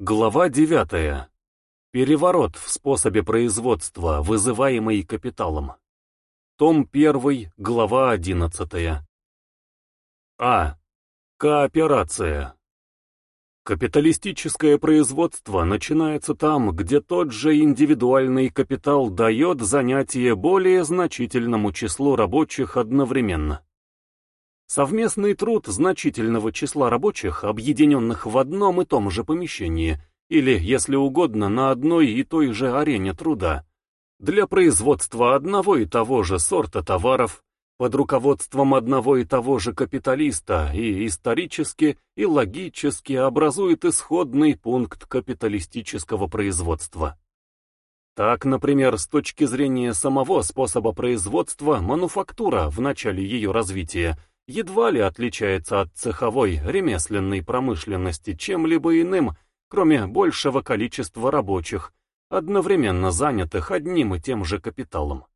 Глава 9. Переворот в способе производства, вызываемый капиталом. Том 1, глава 11. А. Кооперация. Капиталистическое производство начинается там, где тот же индивидуальный капитал дает занятие более значительному числу рабочих одновременно. Совместный труд значительного числа рабочих, объединенных в одном и том же помещении, или, если угодно, на одной и той же арене труда, для производства одного и того же сорта товаров, под руководством одного и того же капиталиста и исторически, и логически образует исходный пункт капиталистического производства. Так, например, с точки зрения самого способа производства, мануфактура в начале ее развития едва ли отличается от цеховой, ремесленной промышленности чем-либо иным, кроме большего количества рабочих, одновременно занятых одним и тем же капиталом.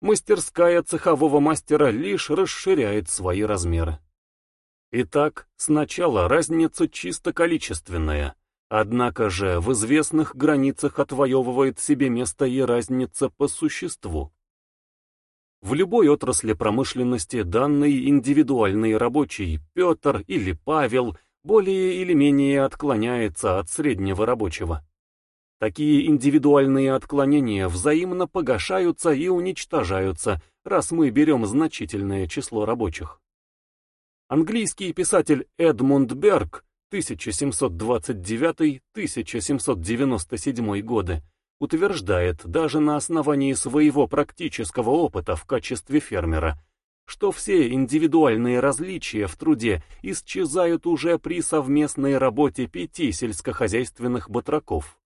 Мастерская цехового мастера лишь расширяет свои размеры. Итак, сначала разница чисто количественная, однако же в известных границах отвоевывает себе место и разница по существу. В любой отрасли промышленности данный индивидуальный рабочий Петр или Павел более или менее отклоняется от среднего рабочего. Такие индивидуальные отклонения взаимно погашаются и уничтожаются, раз мы берем значительное число рабочих. Английский писатель Эдмунд Берг 1729-1797 годы утверждает даже на основании своего практического опыта в качестве фермера, что все индивидуальные различия в труде исчезают уже при совместной работе пяти сельскохозяйственных батраков.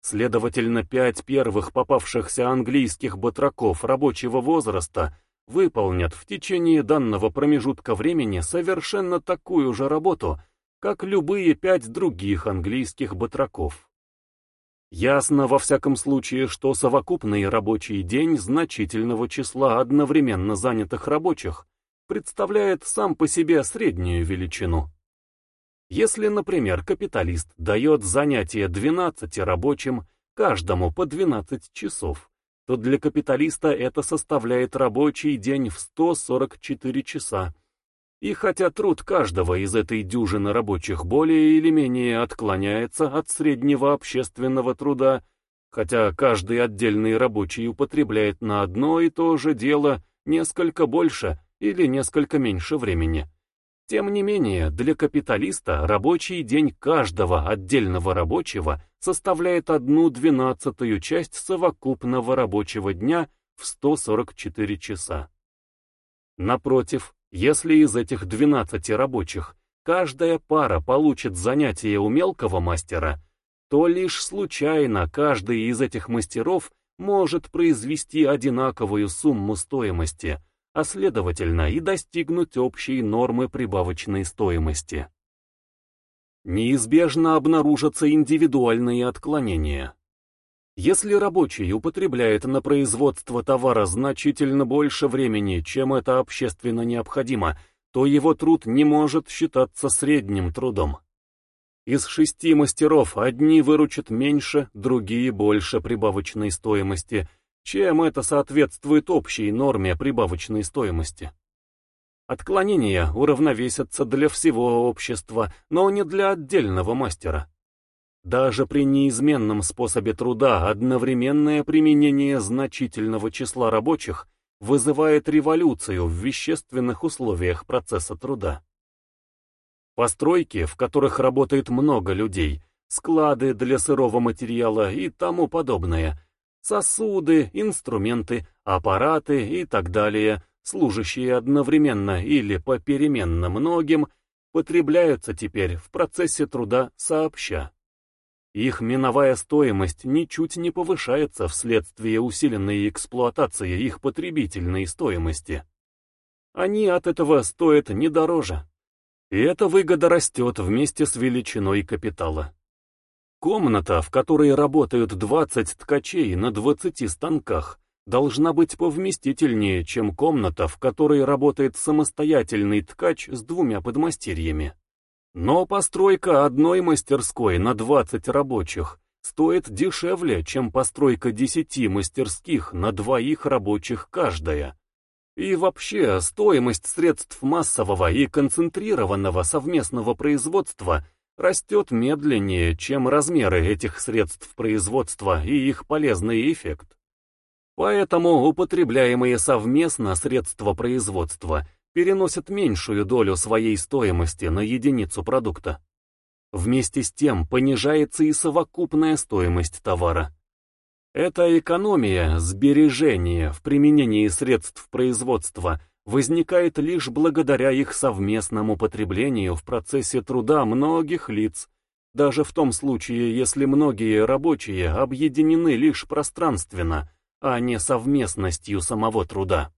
Следовательно, пять первых попавшихся английских батраков рабочего возраста выполнят в течение данного промежутка времени совершенно такую же работу, как любые пять других английских батраков. Ясно во всяком случае, что совокупный рабочий день значительного числа одновременно занятых рабочих представляет сам по себе среднюю величину. Если, например, капиталист дает занятие 12 рабочим, каждому по 12 часов, то для капиталиста это составляет рабочий день в 144 часа, и хотя труд каждого из этой дюжины рабочих более или менее отклоняется от среднего общественного труда, хотя каждый отдельный рабочий употребляет на одно и то же дело несколько больше или несколько меньше времени. Тем не менее, для капиталиста рабочий день каждого отдельного рабочего составляет одну двенадцатую часть совокупного рабочего дня в 144 часа. Напротив, если из этих 12 рабочих каждая пара получит занятие у мелкого мастера, то лишь случайно каждый из этих мастеров может произвести одинаковую сумму стоимости, а следовательно и достигнуть общей нормы прибавочной стоимости. Неизбежно обнаружатся индивидуальные отклонения. Если рабочий употребляет на производство товара значительно больше времени, чем это общественно необходимо, то его труд не может считаться средним трудом. Из шести мастеров одни выручат меньше, другие больше прибавочной стоимости, чем это соответствует общей норме прибавочной стоимости. Отклонения уравновесятся для всего общества, но не для отдельного мастера. Даже при неизменном способе труда одновременное применение значительного числа рабочих вызывает революцию в вещественных условиях процесса труда. Постройки, в которых работает много людей, склады для сырого материала и тому подобное, сосуды, инструменты, аппараты и так далее, служащие одновременно или попеременно многим, потребляются теперь в процессе труда сообща. Их миновая стоимость ничуть не повышается вследствие усиленной эксплуатации их потребительной стоимости. Они от этого стоят не дороже. И эта выгода растет вместе с величиной капитала. Комната, в которой работают 20 ткачей на 20 станках, должна быть повместительнее, чем комната, в которой работает самостоятельный ткач с двумя подмастерьями. Но постройка одной мастерской на 20 рабочих стоит дешевле, чем постройка 10 мастерских на двоих рабочих каждая. И вообще, стоимость средств массового и концентрированного совместного производства растет медленнее, чем размеры этих средств производства и их полезный эффект. Поэтому употребляемые совместно средства производства переносят меньшую долю своей стоимости на единицу продукта. Вместе с тем понижается и совокупная стоимость товара. Эта экономия, сбережение в применении средств производства возникает лишь благодаря их совместному потреблению в процессе труда многих лиц, даже в том случае, если многие рабочие объединены лишь пространственно, а не совместностью самого труда.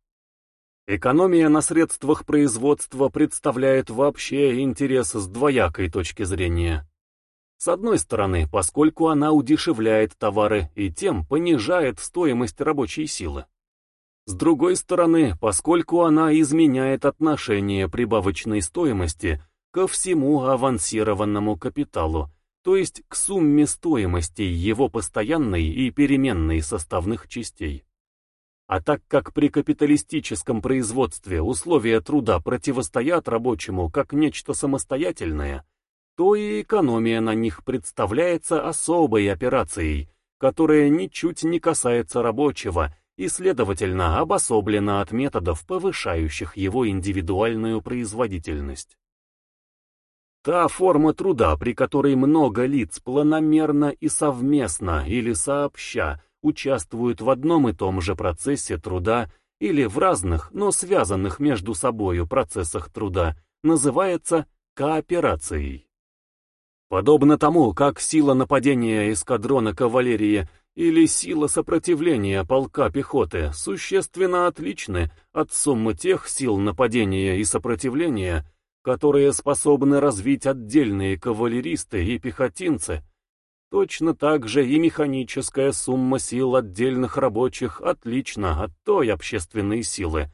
Экономия на средствах производства представляет вообще интерес с двоякой точки зрения. С одной стороны, поскольку она удешевляет товары и тем понижает стоимость рабочей силы. С другой стороны, поскольку она изменяет отношение прибавочной стоимости ко всему авансированному капиталу, то есть к сумме стоимости его постоянной и переменной составных частей. А так как при капиталистическом производстве условия труда противостоят рабочему как нечто самостоятельное, то и экономия на них представляется особой операцией, которая ничуть не касается рабочего и, следовательно, обособлена от методов, повышающих его индивидуальную производительность. Та форма труда, при которой много лиц планомерно и совместно или сообща участвуют в одном и том же процессе труда или в разных, но связанных между собою процессах труда, называется кооперацией. Подобно тому, как сила нападения эскадрона кавалерии или сила сопротивления полка пехоты существенно отличны от суммы тех сил нападения и сопротивления, которые способны развить отдельные кавалеристы и пехотинцы, Точно так же и механическая сумма сил отдельных рабочих отлична от той общественной силы,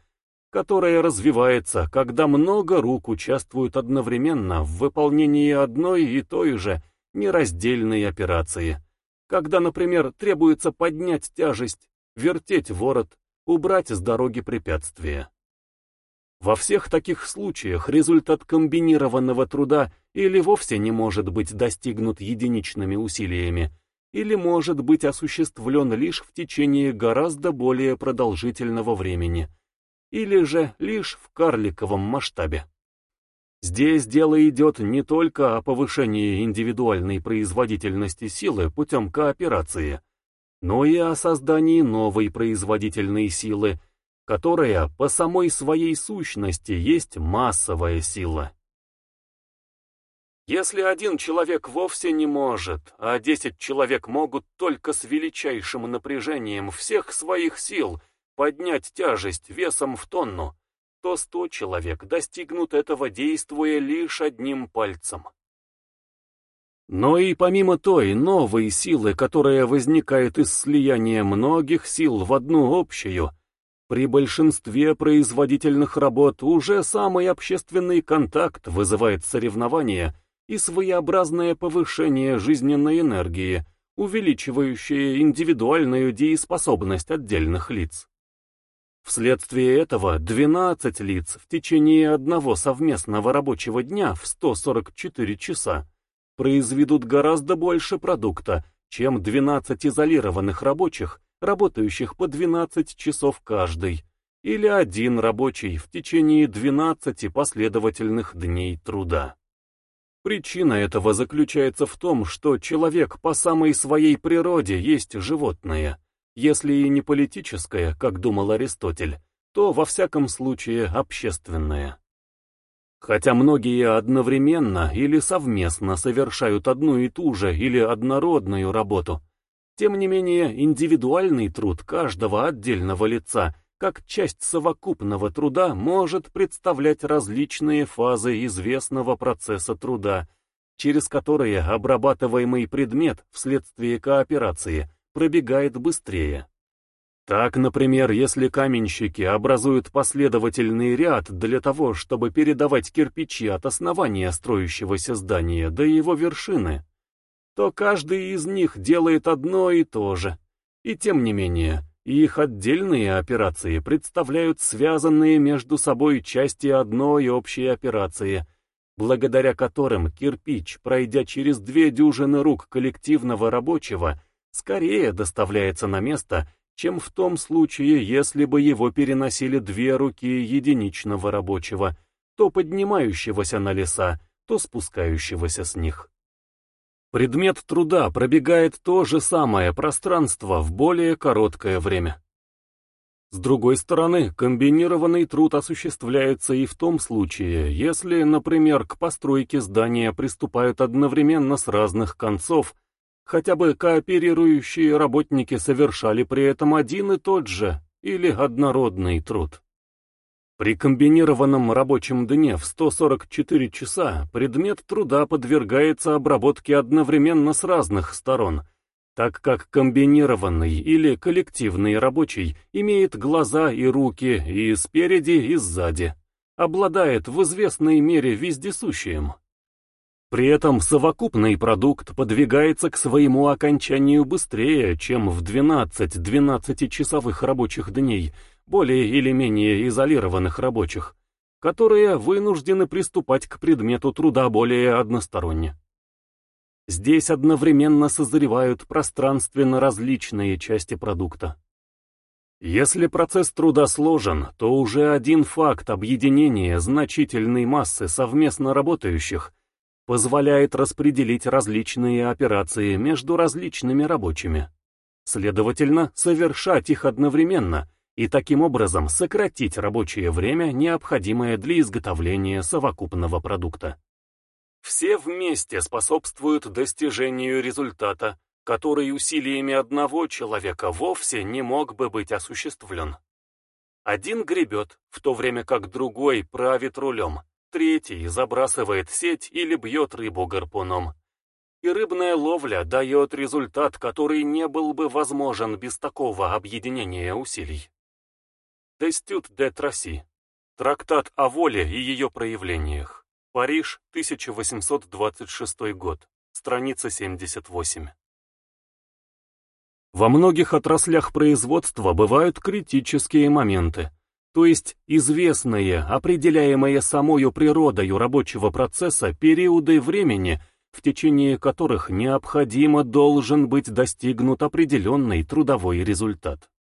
которая развивается, когда много рук участвуют одновременно в выполнении одной и той же нераздельной операции. Когда, например, требуется поднять тяжесть, вертеть ворот, убрать с дороги препятствия. Во всех таких случаях результат комбинированного труда или вовсе не может быть достигнут единичными усилиями, или может быть осуществлен лишь в течение гораздо более продолжительного времени, или же лишь в карликовом масштабе. Здесь дело идет не только о повышении индивидуальной производительности силы путем кооперации, но и о создании новой производительной силы, которая по самой своей сущности есть массовая сила. Если один человек вовсе не может, а десять человек могут только с величайшим напряжением всех своих сил поднять тяжесть весом в тонну, то сто человек достигнут этого, действуя лишь одним пальцем. Но и помимо той новой силы, которая возникает из слияния многих сил в одну общую, при большинстве производительных работ уже самый общественный контакт вызывает соревнования и своеобразное повышение жизненной энергии, увеличивающее индивидуальную дееспособность отдельных лиц. Вследствие этого 12 лиц в течение одного совместного рабочего дня в 144 часа произведут гораздо больше продукта, чем 12 изолированных рабочих работающих по 12 часов каждый, или один рабочий в течение 12 последовательных дней труда. Причина этого заключается в том, что человек по самой своей природе есть животное, если и не политическое, как думал Аристотель, то во всяком случае общественное. Хотя многие одновременно или совместно совершают одну и ту же или однородную работу, тем не менее, индивидуальный труд каждого отдельного лица, как часть совокупного труда, может представлять различные фазы известного процесса труда, через которые обрабатываемый предмет вследствие кооперации пробегает быстрее. Так, например, если каменщики образуют последовательный ряд для того, чтобы передавать кирпичи от основания строящегося здания до его вершины, то каждый из них делает одно и то же. И тем не менее, их отдельные операции представляют связанные между собой части одной общей операции, благодаря которым кирпич, пройдя через две дюжины рук коллективного рабочего, скорее доставляется на место, чем в том случае, если бы его переносили две руки единичного рабочего, то поднимающегося на леса, то спускающегося с них. Предмет труда пробегает то же самое пространство в более короткое время. С другой стороны, комбинированный труд осуществляется и в том случае, если, например, к постройке здания приступают одновременно с разных концов, хотя бы кооперирующие работники совершали при этом один и тот же или однородный труд. При комбинированном рабочем дне в 144 часа предмет труда подвергается обработке одновременно с разных сторон, так как комбинированный или коллективный рабочий имеет глаза и руки и спереди, и сзади, обладает в известной мере вездесущим. При этом совокупный продукт подвигается к своему окончанию быстрее, чем в 12 12-часовых рабочих дней, более или менее изолированных рабочих, которые вынуждены приступать к предмету труда более односторонне. Здесь одновременно созревают пространственно различные части продукта. Если процесс труда сложен, то уже один факт объединения значительной массы совместно работающих позволяет распределить различные операции между различными рабочими. Следовательно, совершать их одновременно и таким образом сократить рабочее время, необходимое для изготовления совокупного продукта. Все вместе способствуют достижению результата, который усилиями одного человека вовсе не мог бы быть осуществлен. Один гребет, в то время как другой правит рулем, третий забрасывает сеть или бьет рыбу гарпуном. И рыбная ловля дает результат, который не был бы возможен без такого объединения усилий. Дестют де Трасси. Трактат о воле и ее проявлениях. Париж, 1826 год. Страница 78. Во многих отраслях производства бывают критические моменты, то есть известные, определяемые самою природою рабочего процесса периоды времени, в течение которых необходимо должен быть достигнут определенный трудовой результат.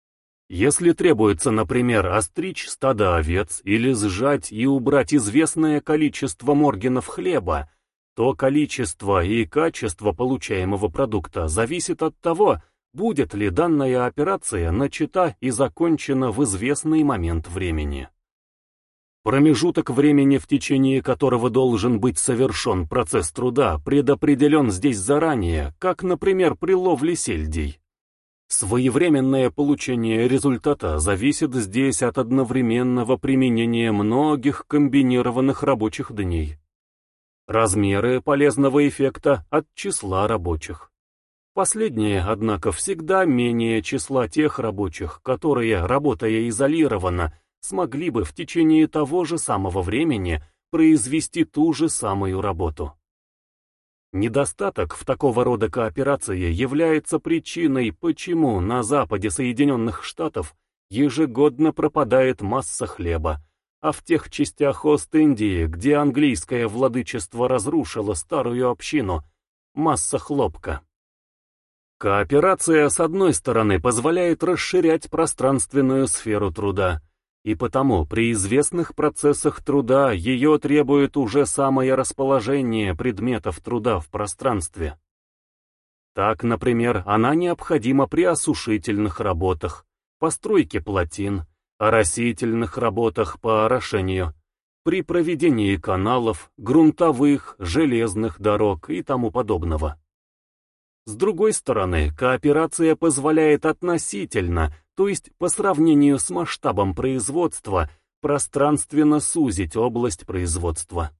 Если требуется, например, остричь стадо овец или сжать и убрать известное количество моргенов хлеба, то количество и качество получаемого продукта зависит от того, будет ли данная операция начата и закончена в известный момент времени. Промежуток времени, в течение которого должен быть совершен процесс труда, предопределен здесь заранее, как, например, при ловле сельдей. Своевременное получение результата зависит здесь от одновременного применения многих комбинированных рабочих дней. Размеры полезного эффекта от числа рабочих. Последнее, однако, всегда менее числа тех рабочих, которые, работая изолированно, смогли бы в течение того же самого времени произвести ту же самую работу. Недостаток в такого рода кооперации является причиной, почему на западе Соединенных Штатов ежегодно пропадает масса хлеба, а в тех частях Ост-Индии, где английское владычество разрушило старую общину, масса хлопка. Кооперация, с одной стороны, позволяет расширять пространственную сферу труда, и потому при известных процессах труда ее требует уже самое расположение предметов труда в пространстве. Так, например, она необходима при осушительных работах, постройке плотин, оросительных работах по орошению, при проведении каналов, грунтовых, железных дорог и тому подобного. С другой стороны, кооперация позволяет относительно, то есть по сравнению с масштабом производства, пространственно сузить область производства.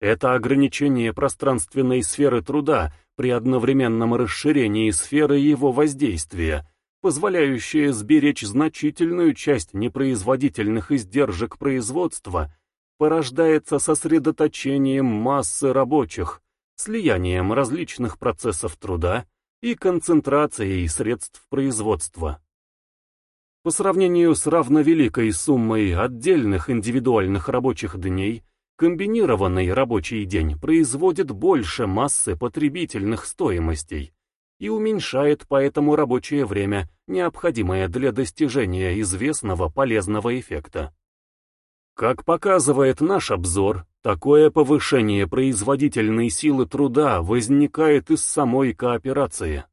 Это ограничение пространственной сферы труда при одновременном расширении сферы его воздействия позволяющее сберечь значительную часть непроизводительных издержек производства, порождается сосредоточением массы рабочих, слиянием различных процессов труда и концентрацией средств производства. По сравнению с равновеликой суммой отдельных индивидуальных рабочих дней, комбинированный рабочий день производит больше массы потребительных стоимостей и уменьшает поэтому рабочее время, необходимое для достижения известного полезного эффекта. Как показывает наш обзор, такое повышение производительной силы труда возникает из самой кооперации.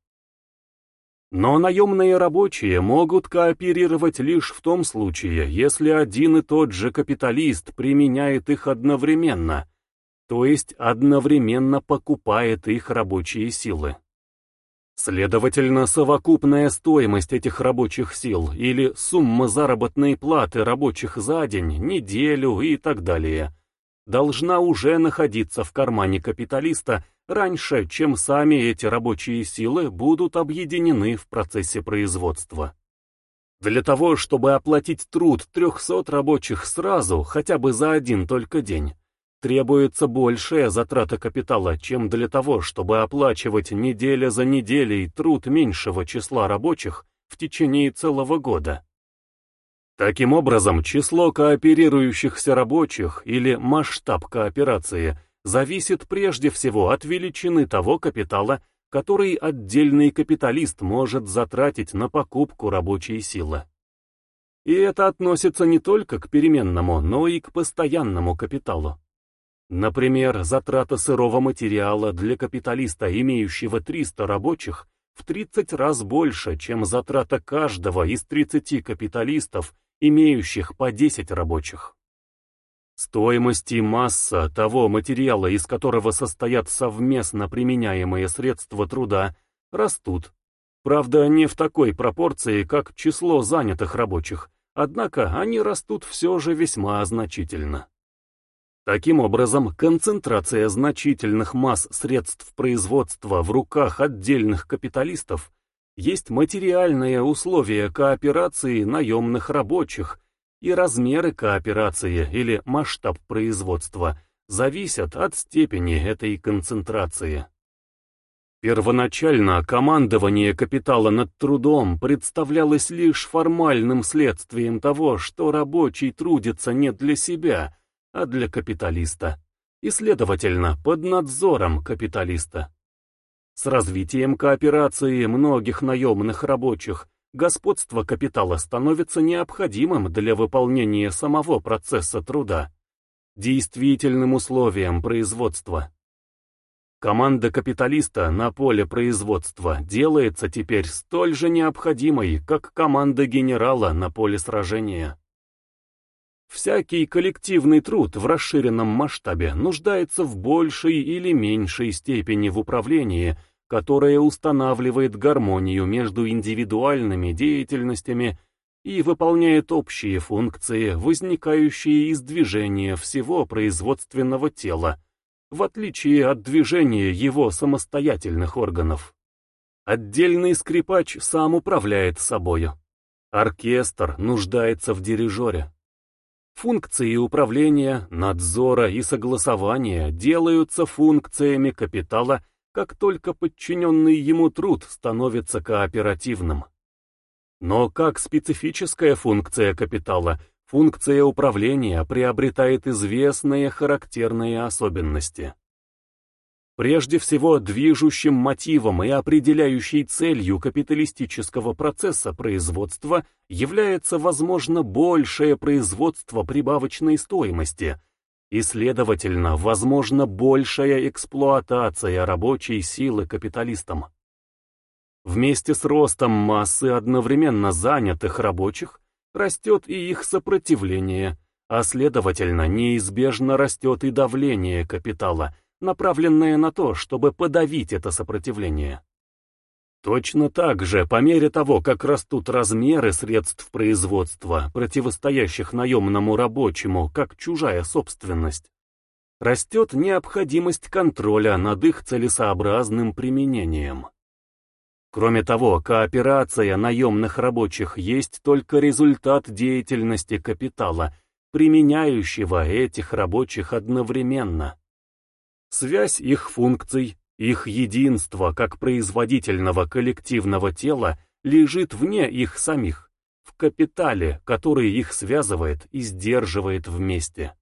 Но наемные рабочие могут кооперировать лишь в том случае, если один и тот же капиталист применяет их одновременно, то есть одновременно покупает их рабочие силы. Следовательно, совокупная стоимость этих рабочих сил или сумма заработной платы рабочих за день, неделю и так далее должна уже находиться в кармане капиталиста раньше, чем сами эти рабочие силы будут объединены в процессе производства. Для того, чтобы оплатить труд 300 рабочих сразу, хотя бы за один только день, требуется большая затрата капитала, чем для того, чтобы оплачивать неделя за неделей труд меньшего числа рабочих в течение целого года. Таким образом, число кооперирующихся рабочих или масштаб кооперации зависит прежде всего от величины того капитала, который отдельный капиталист может затратить на покупку рабочей силы. И это относится не только к переменному, но и к постоянному капиталу. Например, затрата сырого материала для капиталиста, имеющего 300 рабочих, в 30 раз больше, чем затрата каждого из 30 капиталистов, имеющих по 10 рабочих. Стоимость и масса того материала, из которого состоят совместно применяемые средства труда, растут. Правда, не в такой пропорции, как число занятых рабочих, однако они растут все же весьма значительно. Таким образом, концентрация значительных масс средств производства в руках отдельных капиталистов есть материальное условие кооперации наемных рабочих, и размеры кооперации или масштаб производства зависят от степени этой концентрации. Первоначально командование капитала над трудом представлялось лишь формальным следствием того, что рабочий трудится не для себя, а для капиталиста, и, следовательно, под надзором капиталиста. С развитием кооперации многих наемных рабочих господство капитала становится необходимым для выполнения самого процесса труда, действительным условием производства. Команда капиталиста на поле производства делается теперь столь же необходимой, как команда генерала на поле сражения. Всякий коллективный труд в расширенном масштабе нуждается в большей или меньшей степени в управлении, которое устанавливает гармонию между индивидуальными деятельностями и выполняет общие функции, возникающие из движения всего производственного тела, в отличие от движения его самостоятельных органов. Отдельный скрипач сам управляет собою. Оркестр нуждается в дирижере. Функции управления, надзора и согласования делаются функциями капитала, как только подчиненный ему труд становится кооперативным. Но как специфическая функция капитала, функция управления приобретает известные характерные особенности. Прежде всего, движущим мотивом и определяющей целью капиталистического процесса производства является, возможно, большее производство прибавочной стоимости и, следовательно, возможно, большая эксплуатация рабочей силы капиталистам. Вместе с ростом массы одновременно занятых рабочих растет и их сопротивление, а следовательно, неизбежно растет и давление капитала – направленное на то, чтобы подавить это сопротивление. Точно так же, по мере того, как растут размеры средств производства, противостоящих наемному рабочему, как чужая собственность, растет необходимость контроля над их целесообразным применением. Кроме того, кооперация наемных рабочих есть только результат деятельности капитала, применяющего этих рабочих одновременно. Связь их функций, их единство как производительного коллективного тела лежит вне их самих, в капитале, который их связывает и сдерживает вместе.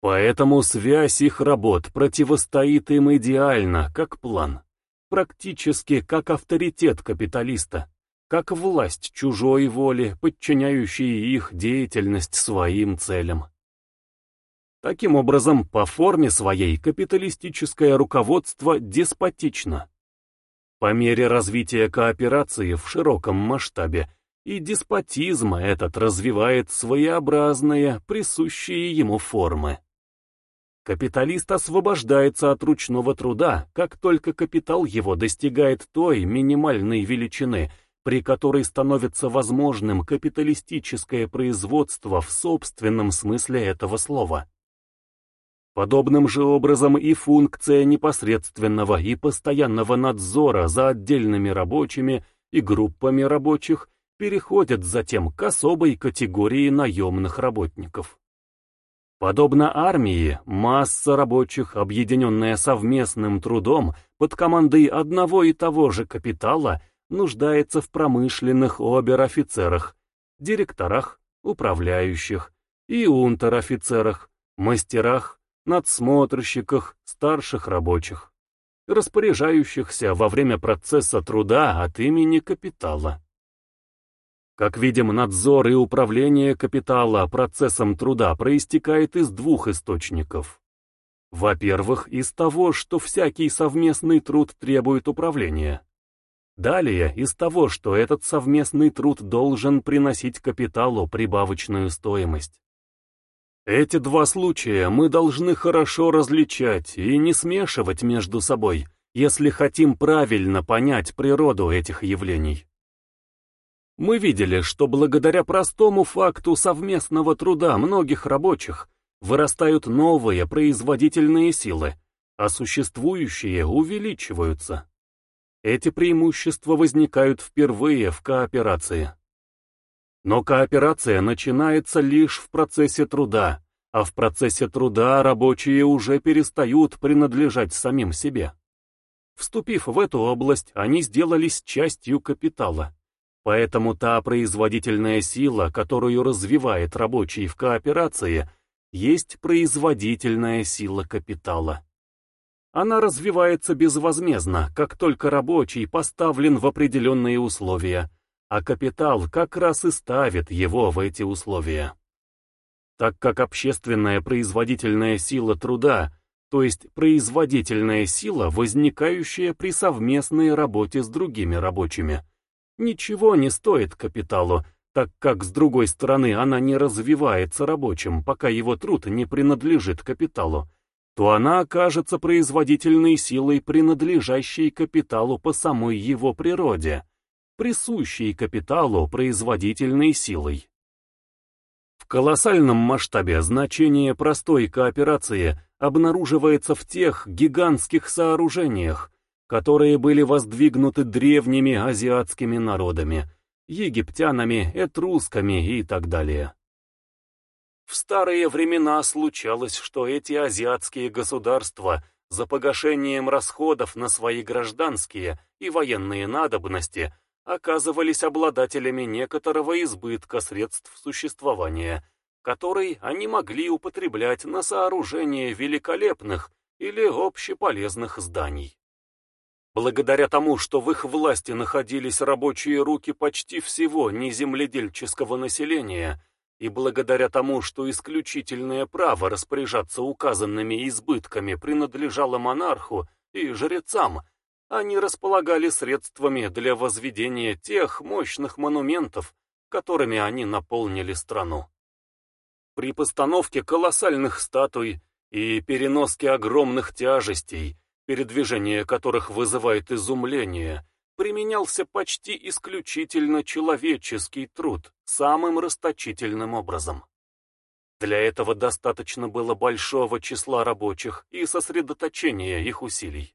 Поэтому связь их работ противостоит им идеально, как план практически как авторитет капиталиста, как власть чужой воли, подчиняющие их деятельность своим целям. Таким образом, по форме своей капиталистическое руководство деспотично. По мере развития кооперации в широком масштабе и деспотизма этот развивает своеобразные, присущие ему формы. Капиталист освобождается от ручного труда, как только капитал его достигает той минимальной величины, при которой становится возможным капиталистическое производство в собственном смысле этого слова. Подобным же образом и функция непосредственного и постоянного надзора за отдельными рабочими и группами рабочих переходит затем к особой категории наемных работников. Подобно армии, масса рабочих, объединенная совместным трудом под командой одного и того же капитала, нуждается в промышленных обер-офицерах, директорах, управляющих и унтер-офицерах, мастерах, надсмотрщиках, старших рабочих, распоряжающихся во время процесса труда от имени капитала. Как видим, надзор и управление капитала процессом труда проистекает из двух источников. Во-первых, из того, что всякий совместный труд требует управления. Далее, из того, что этот совместный труд должен приносить капиталу прибавочную стоимость. Эти два случая мы должны хорошо различать и не смешивать между собой, если хотим правильно понять природу этих явлений. Мы видели, что благодаря простому факту совместного труда многих рабочих вырастают новые производительные силы, а существующие увеличиваются. Эти преимущества возникают впервые в кооперации. Но кооперация начинается лишь в процессе труда, а в процессе труда рабочие уже перестают принадлежать самим себе. Вступив в эту область, они сделались частью капитала. Поэтому та производительная сила, которую развивает рабочий в кооперации, есть производительная сила капитала. Она развивается безвозмездно, как только рабочий поставлен в определенные условия, а капитал как раз и ставит его в эти условия. Так как общественная производительная сила труда, то есть производительная сила, возникающая при совместной работе с другими рабочими, ничего не стоит капиталу, так как с другой стороны она не развивается рабочим, пока его труд не принадлежит капиталу, то она окажется производительной силой, принадлежащей капиталу по самой его природе, присущей капиталу производительной силой. В колоссальном масштабе значение простой кооперации обнаруживается в тех гигантских сооружениях, которые были воздвигнуты древними азиатскими народами, египтянами, этрусками и так далее. В старые времена случалось, что эти азиатские государства за погашением расходов на свои гражданские и военные надобности оказывались обладателями некоторого избытка средств существования, который они могли употреблять на сооружение великолепных или общеполезных зданий. Благодаря тому, что в их власти находились рабочие руки почти всего неземледельческого населения, и благодаря тому, что исключительное право распоряжаться указанными избытками принадлежало монарху и жрецам, они располагали средствами для возведения тех мощных монументов, которыми они наполнили страну. При постановке колоссальных статуй и переноске огромных тяжестей передвижение которых вызывает изумление, применялся почти исключительно человеческий труд самым расточительным образом. Для этого достаточно было большого числа рабочих и сосредоточения их усилий.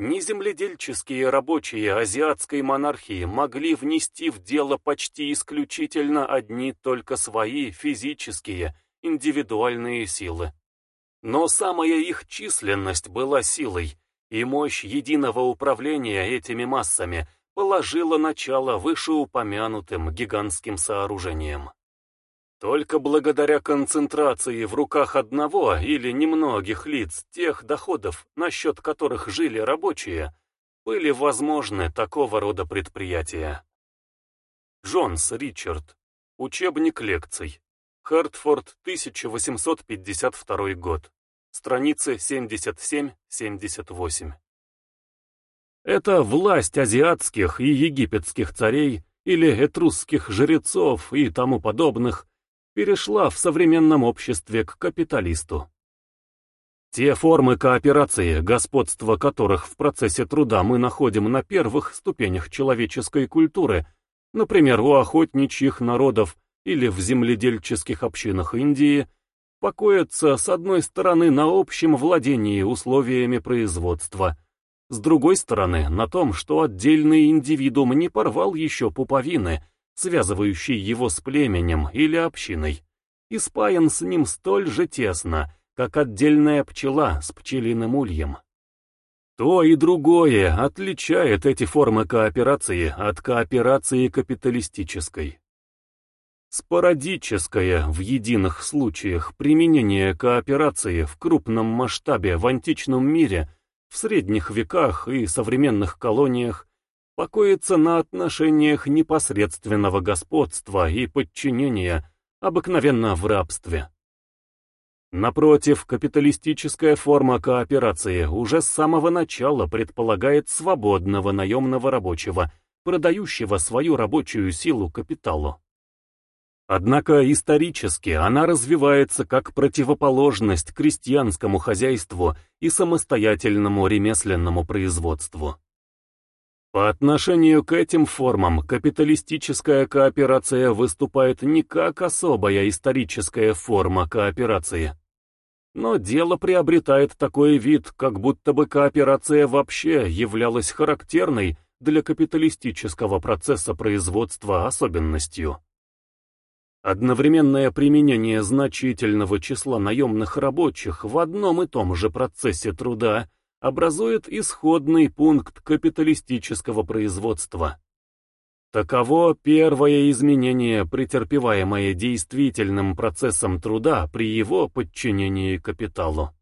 Неземледельческие рабочие азиатской монархии могли внести в дело почти исключительно одни только свои физические, индивидуальные силы. Но самая их численность была силой, и мощь единого управления этими массами положила начало вышеупомянутым гигантским сооружениям. Только благодаря концентрации в руках одного или немногих лиц тех доходов, насчет которых жили рабочие, были возможны такого рода предприятия. Джонс Ричард. Учебник лекций. Хартфорд, 1852 год. Страницы 77-78. Это власть азиатских и египетских царей или этрусских жрецов и тому подобных перешла в современном обществе к капиталисту. Те формы кооперации, господство которых в процессе труда мы находим на первых ступенях человеческой культуры, например, у охотничьих народов или в земледельческих общинах Индии, покоятся с одной стороны на общем владении условиями производства, с другой стороны на том, что отдельный индивидуум не порвал еще пуповины, связывающий его с племенем или общиной, и спаян с ним столь же тесно, как отдельная пчела с пчелиным ульем. То и другое отличает эти формы кооперации от кооперации капиталистической. Спорадическое в единых случаях применение кооперации в крупном масштабе в античном мире, в средних веках и современных колониях покоится на отношениях непосредственного господства и подчинения, обыкновенно в рабстве. Напротив, капиталистическая форма кооперации уже с самого начала предполагает свободного наемного рабочего, продающего свою рабочую силу капиталу. Однако исторически она развивается как противоположность крестьянскому хозяйству и самостоятельному ремесленному производству. По отношению к этим формам капиталистическая кооперация выступает не как особая историческая форма кооперации. Но дело приобретает такой вид, как будто бы кооперация вообще являлась характерной для капиталистического процесса производства особенностью. Одновременное применение значительного числа наемных рабочих в одном и том же процессе труда образует исходный пункт капиталистического производства. Таково первое изменение, претерпеваемое действительным процессом труда при его подчинении капиталу.